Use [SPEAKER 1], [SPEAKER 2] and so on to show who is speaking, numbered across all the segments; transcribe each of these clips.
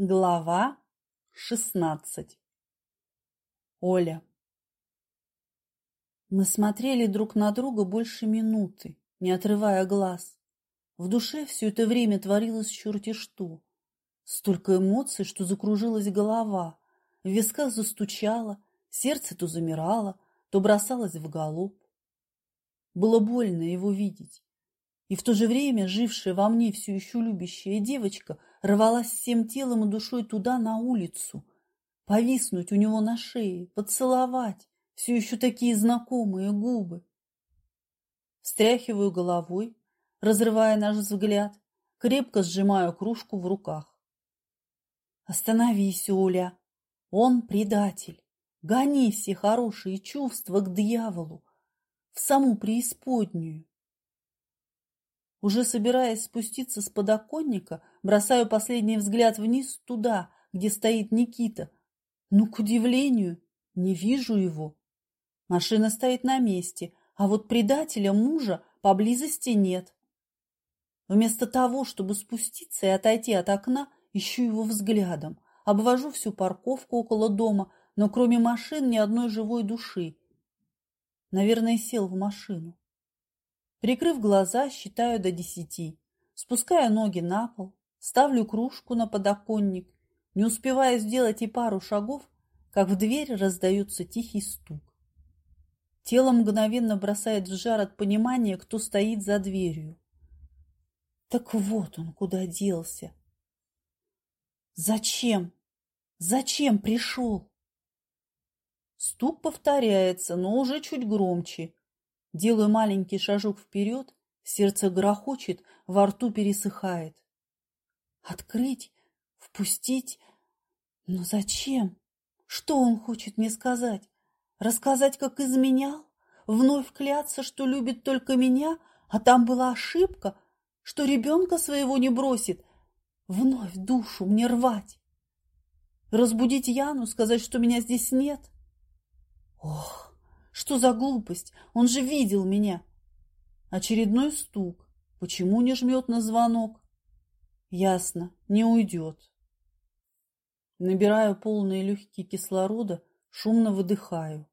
[SPEAKER 1] Глава шестнадцать Оля Мы смотрели друг на друга больше минуты, не отрывая глаз. В душе все это время творилось черти что. Столько эмоций, что закружилась голова, в висках застучало, сердце то замирало, то бросалось в галоп. Было больно его видеть. И в то же время жившая во мне все еще любящая девочка рвалась всем телом и душой туда, на улицу, повиснуть у него на шее, поцеловать все еще такие знакомые губы. Встряхиваю головой, разрывая наш взгляд, крепко сжимаю кружку в руках. Остановись, Оля, он предатель. Гони все хорошие чувства к дьяволу, в саму преисподнюю. Уже собираясь спуститься с подоконника, бросаю последний взгляд вниз туда, где стоит Никита. Но, к удивлению, не вижу его. Машина стоит на месте, а вот предателя мужа поблизости нет. Вместо того, чтобы спуститься и отойти от окна, ищу его взглядом, обвожу всю парковку около дома, но кроме машин ни одной живой души. Наверное, сел в машину. Прикрыв глаза, считаю до десяти. Спускаю ноги на пол, ставлю кружку на подоконник. Не успеваю сделать и пару шагов, как в дверь раздается тихий стук. Тело мгновенно бросает в жар от понимания, кто стоит за дверью. Так вот он куда делся. Зачем? Зачем пришел? Стук повторяется, но уже чуть громче. Делаю маленький шажок вперед, сердце грохочет, во рту пересыхает. Открыть? Впустить? Но зачем? Что он хочет мне сказать? Рассказать, как изменял? Вновь кляться, что любит только меня, а там была ошибка, что ребенка своего не бросит? Вновь душу мне рвать? Разбудить Яну, сказать, что меня здесь нет? Ох! Что за глупость? Он же видел меня. Очередной стук. Почему не жмет на звонок? Ясно, не уйдет. Набираю полные легкие кислорода, шумно выдыхаю.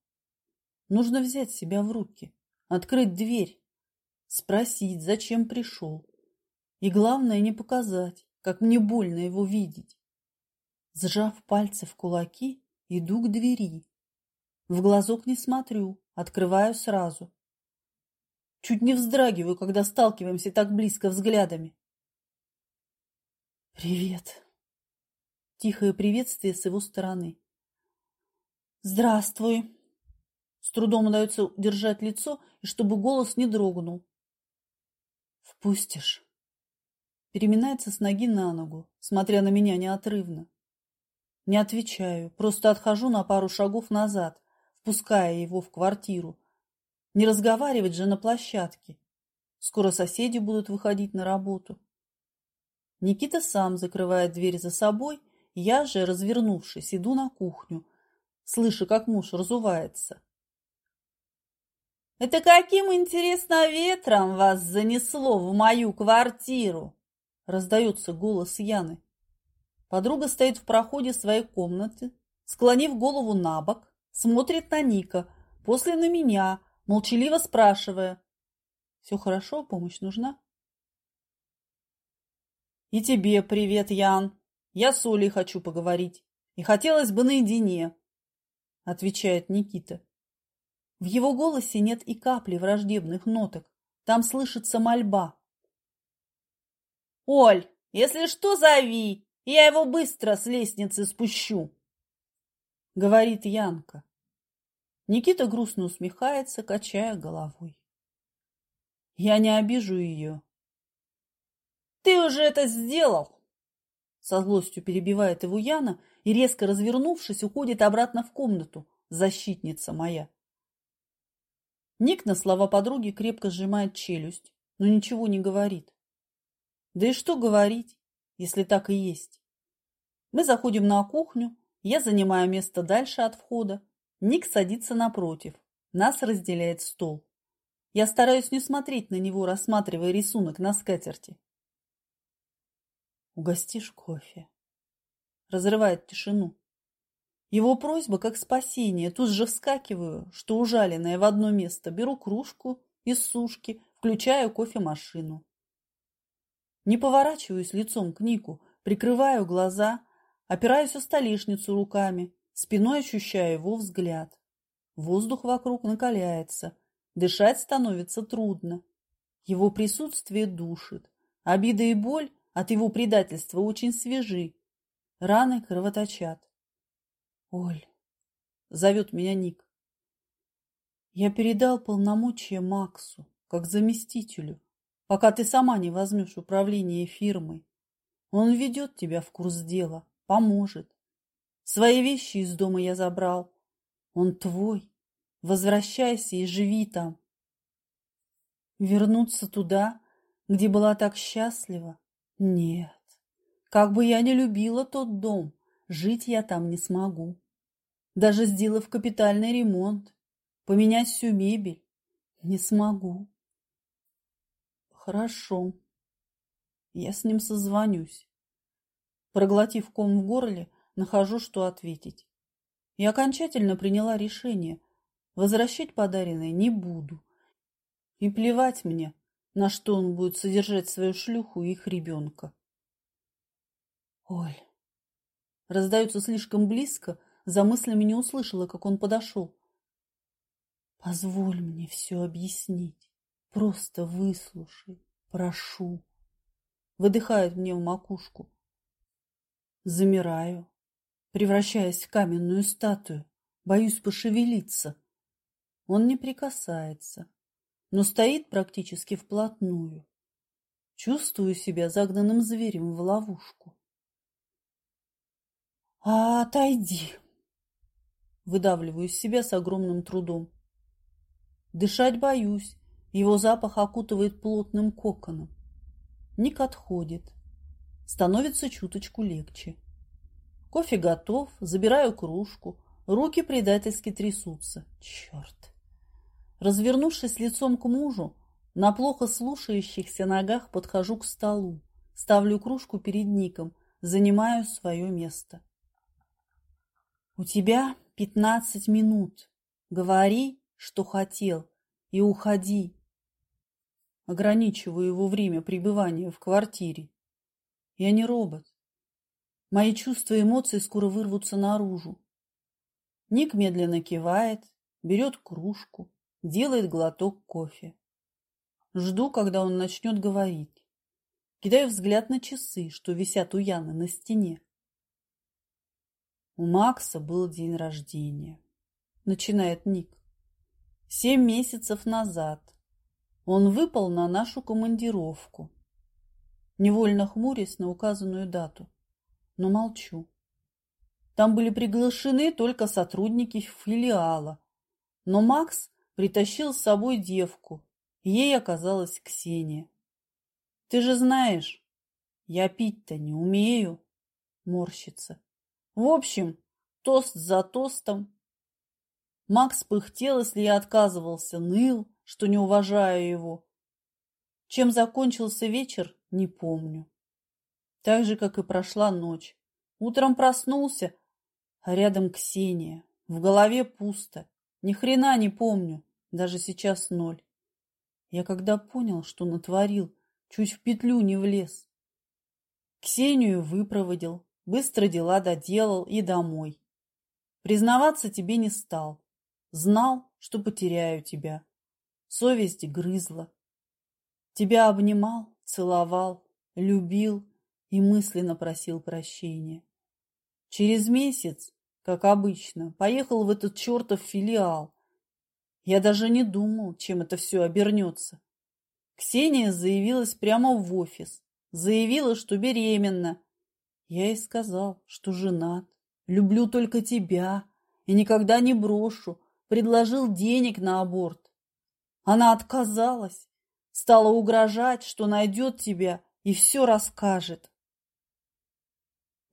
[SPEAKER 1] Нужно взять себя в руки, открыть дверь, спросить, зачем пришел. И главное, не показать, как мне больно его видеть. Сжав пальцы в кулаки, иду к двери. В глазок не смотрю, открываю сразу. Чуть не вздрагиваю, когда сталкиваемся так близко взглядами. «Привет!» Тихое приветствие с его стороны. «Здравствуй!» С трудом удается держать лицо, и чтобы голос не дрогнул. «Впустишь?» Переминается с ноги на ногу, смотря на меня неотрывно. Не отвечаю, просто отхожу на пару шагов назад, впуская его в квартиру. Не разговаривать же на площадке. Скоро соседи будут выходить на работу. Никита сам закрывает дверь за собой, я же, развернувшись, иду на кухню, слыша, как муж разувается. «Это каким, интересно, ветром вас занесло в мою квартиру?» раздается голос Яны. Подруга стоит в проходе своей комнаты, склонив голову на бок, смотрит на Ника, после на меня, молчаливо спрашивая. «Все хорошо? Помощь нужна?» «И тебе привет, Ян. Я с Олей хочу поговорить. И хотелось бы наедине», — отвечает Никита. В его голосе нет и капли враждебных ноток. Там слышится мольба. «Оль, если что, зови, я его быстро с лестницы спущу», — говорит Янка. Никита грустно усмехается, качая головой. Я не обижу ее. Ты уже это сделал! Со злостью перебивает его Яна и, резко развернувшись, уходит обратно в комнату, защитница моя. Ник на слова подруги крепко сжимает челюсть, но ничего не говорит. Да и что говорить, если так и есть? Мы заходим на кухню, я занимаю место дальше от входа, Ник садится напротив. Нас разделяет стол. Я стараюсь не смотреть на него, рассматривая рисунок на скатерти. «Угостишь кофе?» разрывает тишину. Его просьба как спасение. Тут же вскакиваю, что ужаленная в одно место. Беру кружку из сушки, включаю кофемашину. Не поворачиваюсь лицом к Нику, прикрываю глаза, опираюсь о столешницу руками, спиной ощущаю его взгляд. Воздух вокруг накаляется, дышать становится трудно. Его присутствие душит. Обида и боль от его предательства очень свежи. Раны кровоточат. Оль, зовет меня Ник. Я передал полномочия Максу, как заместителю, пока ты сама не возьмешь управление фирмой. Он ведет тебя в курс дела, поможет. Свои вещи из дома я забрал. Он твой. Возвращайся и живи там. Вернуться туда, где была так счастлива? Нет. Как бы я не любила тот дом, жить я там не смогу. Даже сделав капитальный ремонт, поменять всю мебель, не смогу. Хорошо. Я с ним созвонюсь. Проглотив ком в горле, нахожу, что ответить. И окончательно приняла решение. Возвращать подаренное не буду. И плевать мне, на что он будет содержать свою шлюху и их ребенка. Оль, раздаются слишком близко, за мыслями не услышала, как он подошел. Позволь мне все объяснить. Просто выслушай, прошу. Выдыхает мне в макушку. Замираю, превращаясь в каменную статую. Боюсь пошевелиться. Он не прикасается, но стоит практически вплотную. Чувствую себя загнанным зверем в ловушку. «А, отойди!» Выдавливаю из себя с огромным трудом. Дышать боюсь, его запах окутывает плотным коконом. Ник отходит. Становится чуточку легче. Кофе готов, забираю кружку, руки предательски трясутся. Черт! Развернувшись лицом к мужу, на плохо слушающихся ногах подхожу к столу, ставлю кружку перед Ником, занимаю свое место. У тебя пятнадцать минут. Говори, что хотел, и уходи. Ограничиваю его время пребывания в квартире. Я не робот. Мои чувства и эмоции скоро вырвутся наружу. Ник медленно кивает, берет кружку, делает глоток кофе. Жду, когда он начнет говорить. Кидаю взгляд на часы, что висят у Яны на стене. У Макса был день рождения. Начинает Ник. Семь месяцев назад он выпал на нашу командировку. Невольно хмурясь на указанную дату, но молчу. Там были приглашены только сотрудники филиала, но Макс притащил с собой девку, ей оказалась Ксения. Ты же знаешь, я пить-то не умею, морщится. В общем, тост за тостом. Макс пыхтел, если я отказывался, ныл, что не уважаю его. Чем закончился вечер, не помню. Так же, как и прошла ночь. Утром проснулся, а рядом Ксения. В голове пусто. Ни хрена не помню. Даже сейчас ноль. Я когда понял, что натворил, чуть в петлю не влез. Ксению выпроводил, Быстро дела доделал и домой. Признаваться тебе не стал. Знал, что потеряю тебя. Совесть грызла. Тебя обнимал, целовал, любил и мысленно просил прощения. Через месяц, как обычно, поехал в этот чертов филиал. Я даже не думал, чем это все обернется. Ксения заявилась прямо в офис. Заявила, что беременна я ей сказал, что женат, люблю только тебя и никогда не брошу, предложил денег на аборт. Она отказалась, стала угрожать, что найдет тебя и все расскажет.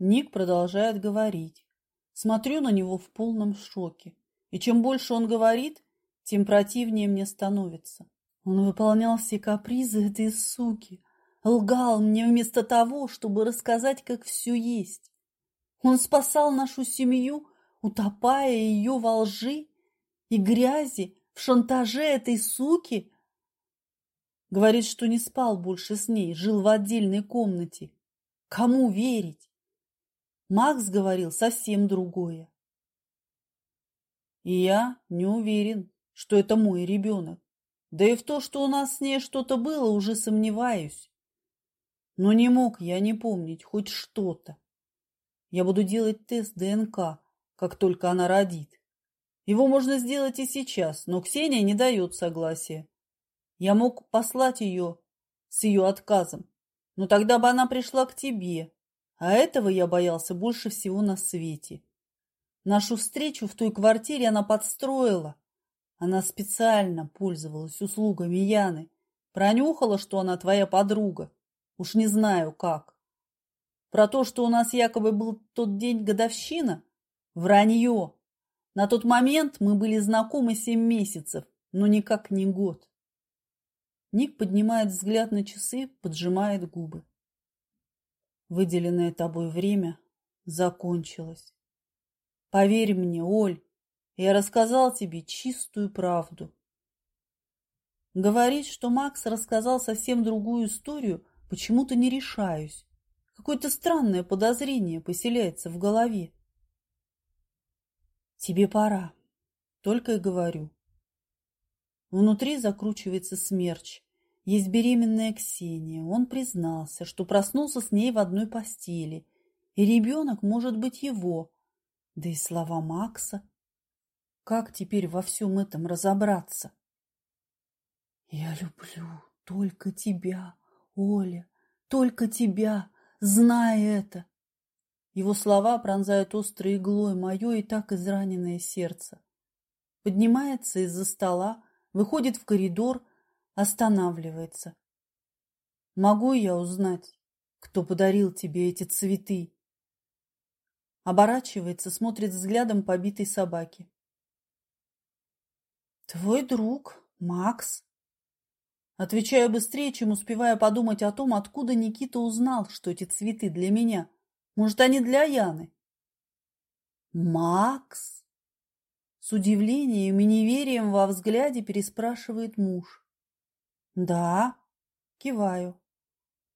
[SPEAKER 1] Ник продолжает говорить. Смотрю на него в полном шоке. И чем больше он говорит, тем противнее мне становится. Он выполнял все капризы этой суки, лгал мне вместо того, чтобы рассказать, как все есть. Он спасал нашу семью, утопая ее во лжи и грязи, в шантаже этой суки. Говорит, что не спал больше с ней, жил в отдельной комнате. Кому верить? Макс говорил совсем другое. И я не уверен, что это мой ребенок. Да и в то, что у нас с ней что-то было, уже сомневаюсь. Но не мог я не помнить хоть что-то. Я буду делать тест ДНК, как только она родит. Его можно сделать и сейчас, но Ксения не дает согласия. Я мог послать ее с ее отказом, но тогда бы она пришла к тебе, а этого я боялся больше всего на свете. Нашу встречу в той квартире она подстроила. Она специально пользовалась услугами Яны, пронюхала, что она твоя подруга. Уж не знаю как. Про то, что у нас якобы был тот день годовщина, вранье. На тот момент мы были знакомы семь месяцев, но никак не год. Ник поднимает взгляд на часы, поджимает губы. Выделенное тобой время закончилось. Поверь мне, Оль, я рассказал тебе чистую правду. Говорить, что Макс рассказал совсем другую историю, почему-то не решаюсь. Какое-то странное подозрение поселяется в голове. Тебе пора. Только и говорю. Внутри закручивается смерч. Есть беременная Ксения. Он признался, что проснулся с ней в одной постели. И ребенок может быть его. Да и слова Макса. Как теперь во всем этом разобраться? Я люблю только тебя, Оля, только тебя, зная это. Его слова пронзают острой иглой мое и так израненное сердце. Поднимается из-за стола, выходит в коридор, останавливается. Могу я узнать, кто подарил тебе эти цветы? Оборачивается, смотрит взглядом побитой собаки. Твой друг, Макс. Отвечаю быстрее, чем успевая подумать о том, откуда Никита узнал, что эти цветы для меня – может, они для Яны? Макс? С удивлением и неверием во взгляде переспрашивает муж. Да, киваю.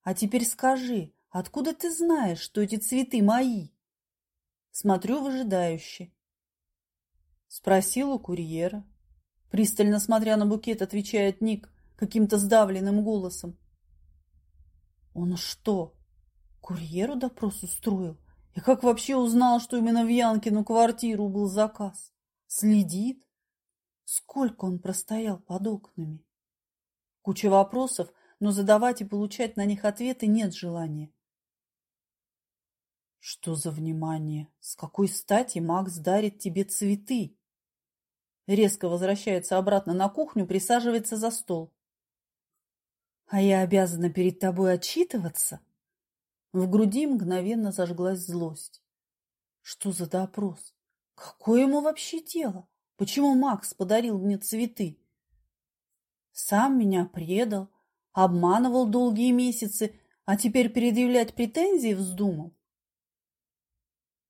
[SPEAKER 1] А теперь скажи, откуда ты знаешь, что эти цветы мои? Смотрю выжидающе. Спросил у курьера. Пристально смотря на букет, отвечает Ник каким-то сдавленным голосом. Он что, Курьеру допрос устроил? И как вообще узнал, что именно в Янкину квартиру был заказ? Следит? Сколько он простоял под окнами? Куча вопросов, но задавать и получать на них ответы нет желания. Что за внимание? С какой стати Макс дарит тебе цветы? Резко возвращается обратно на кухню, присаживается за стол. А я обязана перед тобой отчитываться? В груди мгновенно зажглась злость. Что за допрос? Какое ему вообще дело? Почему Макс подарил мне цветы? Сам меня предал, обманывал долгие месяцы, а теперь предъявлять претензии вздумал?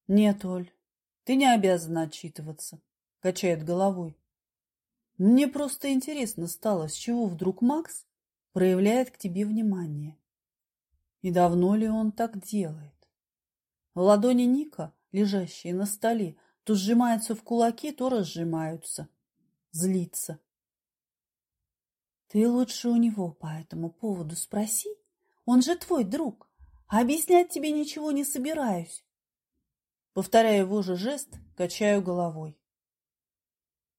[SPEAKER 1] Нет, Оль, ты не обязана отчитываться, качает головой. Мне просто интересно стало, с чего вдруг Макс проявляет к тебе внимание. И давно ли он так делает? Ладони Ника, лежащие на столе, то сжимаются в кулаки, то разжимаются. Злится. Ты лучше у него по этому поводу спроси. Он же твой друг. Объяснять тебе ничего не собираюсь. Повторяя его же жест, качаю головой.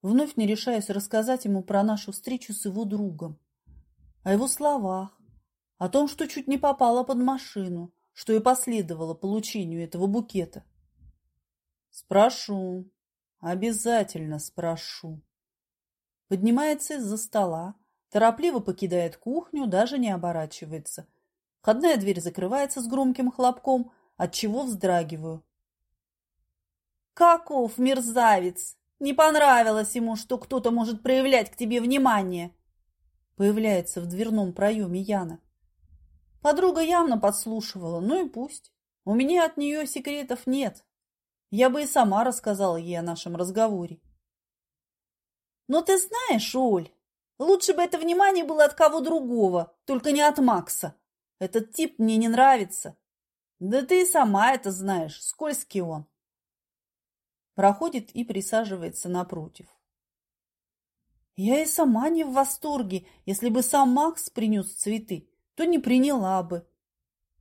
[SPEAKER 1] Вновь не решаюсь рассказать ему про нашу встречу с его другом. О его словах, о том, что чуть не попала под машину, что и последовало получению этого букета. Спрошу, обязательно спрошу. Поднимается из-за стола, торопливо покидает кухню, даже не оборачивается. Входная дверь закрывается с громким хлопком, от чего вздрагиваю. «Каков мерзавец! Не понравилось ему, что кто-то может проявлять к тебе внимание!» Появляется в дверном проеме Яна. Подруга явно подслушивала, ну и пусть. У меня от нее секретов нет. Я бы и сама рассказала ей о нашем разговоре. Но ты знаешь, Оль, лучше бы это внимание было от кого другого, только не от Макса. Этот тип мне не нравится. Да ты и сама это знаешь, скользкий он. Проходит и присаживается напротив. Я и сама не в восторге. Если бы сам Макс принес цветы, то не приняла бы.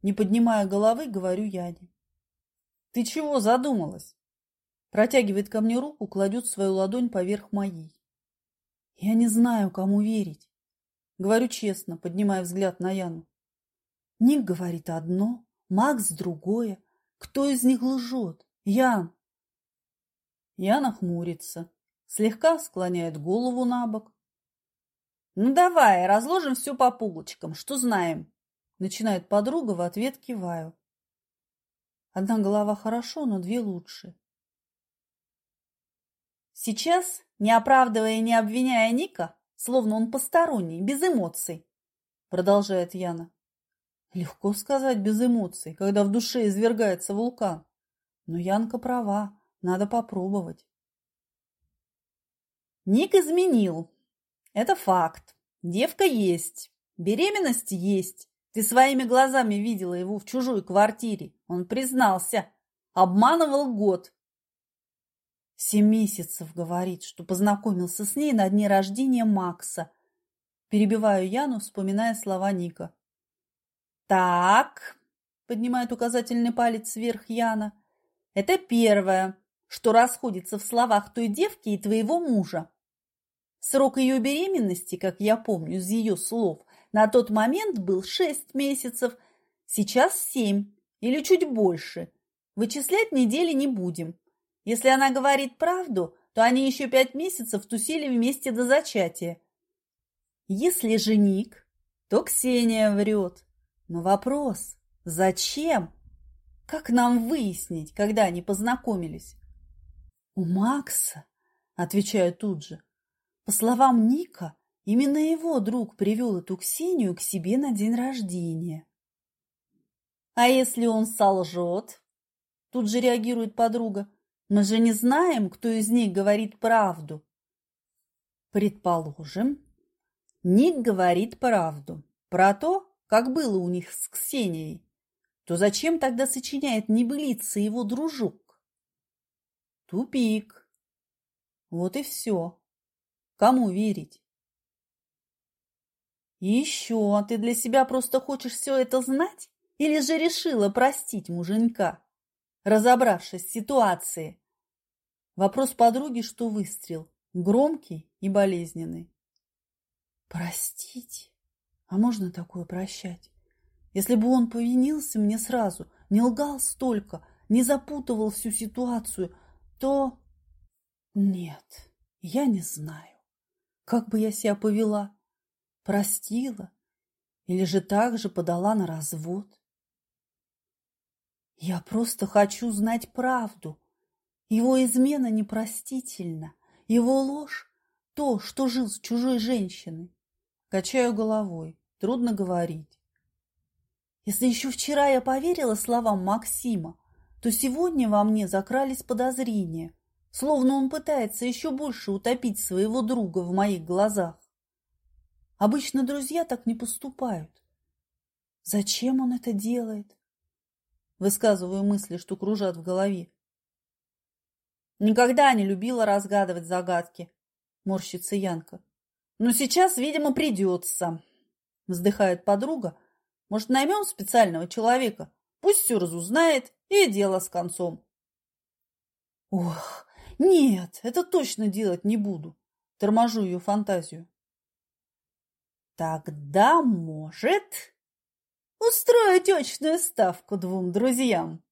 [SPEAKER 1] Не поднимая головы, говорю Яне. Ты чего задумалась? Протягивает ко мне руку, кладет свою ладонь поверх моей. Я не знаю, кому верить. Говорю честно, поднимая взгляд на Яну. Ник говорит одно, Макс другое. Кто из них лжет? Ян. Яна хмурится, слегка склоняет голову на бок. Ну давай, разложим все по полочкам, что знаем. Начинает подруга, в ответ киваю. Одна голова хорошо, но две лучше. Сейчас, не оправдывая и не обвиняя Ника, словно он посторонний, без эмоций, продолжает Яна. Легко сказать без эмоций, когда в душе извергается вулкан. Но Янка права, надо попробовать. Ник изменил. Это факт. Девка есть. Беременность есть. Ты своими глазами видела его в чужой квартире. Он признался. Обманывал год. Семь месяцев говорит, что познакомился с ней на дне рождения Макса. Перебиваю Яну, вспоминая слова Ника. Так, поднимает указательный палец вверх Яна. Это первое, что расходится в словах той девки и твоего мужа. Срок ее беременности, как я помню из ее слов, на тот момент был шесть месяцев, сейчас семь или чуть больше. Вычислять недели не будем. Если она говорит правду, то они еще пять месяцев тусили вместе до зачатия. Если же Ник, то Ксения врет. Но вопрос – зачем? Как нам выяснить, когда они познакомились? У Макса, отвечаю тут же, по словам Ника, Именно его друг привел эту Ксению к себе на день рождения. «А если он солжет?» Тут же реагирует подруга. «Мы же не знаем, кто из них говорит правду». Предположим, Ник говорит правду про то, как было у них с Ксенией. То зачем тогда сочиняет небылицы его дружок? Тупик. Вот и все. Кому верить? И еще, ты для себя просто хочешь все это знать? Или же решила простить муженька, разобравшись в ситуации? Вопрос подруги, что выстрел, громкий и болезненный. Простить? А можно такое прощать? Если бы он повинился мне сразу, не лгал столько, не запутывал всю ситуацию, то... Нет, я не знаю, как бы я себя повела. Простила? Или же также подала на развод? Я просто хочу знать правду. Его измена непростительна. Его ложь – то, что жил с чужой женщиной. Качаю головой. Трудно говорить. Если еще вчера я поверила словам Максима, то сегодня во мне закрались подозрения, словно он пытается еще больше утопить своего друга в моих глазах. Обычно друзья так не поступают. Зачем он это делает? Высказываю мысли, что кружат в голове. Никогда не любила разгадывать загадки, морщится Янка. Но сейчас, видимо, придется. Вздыхает подруга. Может, наймем специального человека? Пусть все разузнает, и дело с концом. Ох, нет, это точно делать не буду. Торможу ее фантазию. Тогда, может, устроить очную ставку двум друзьям.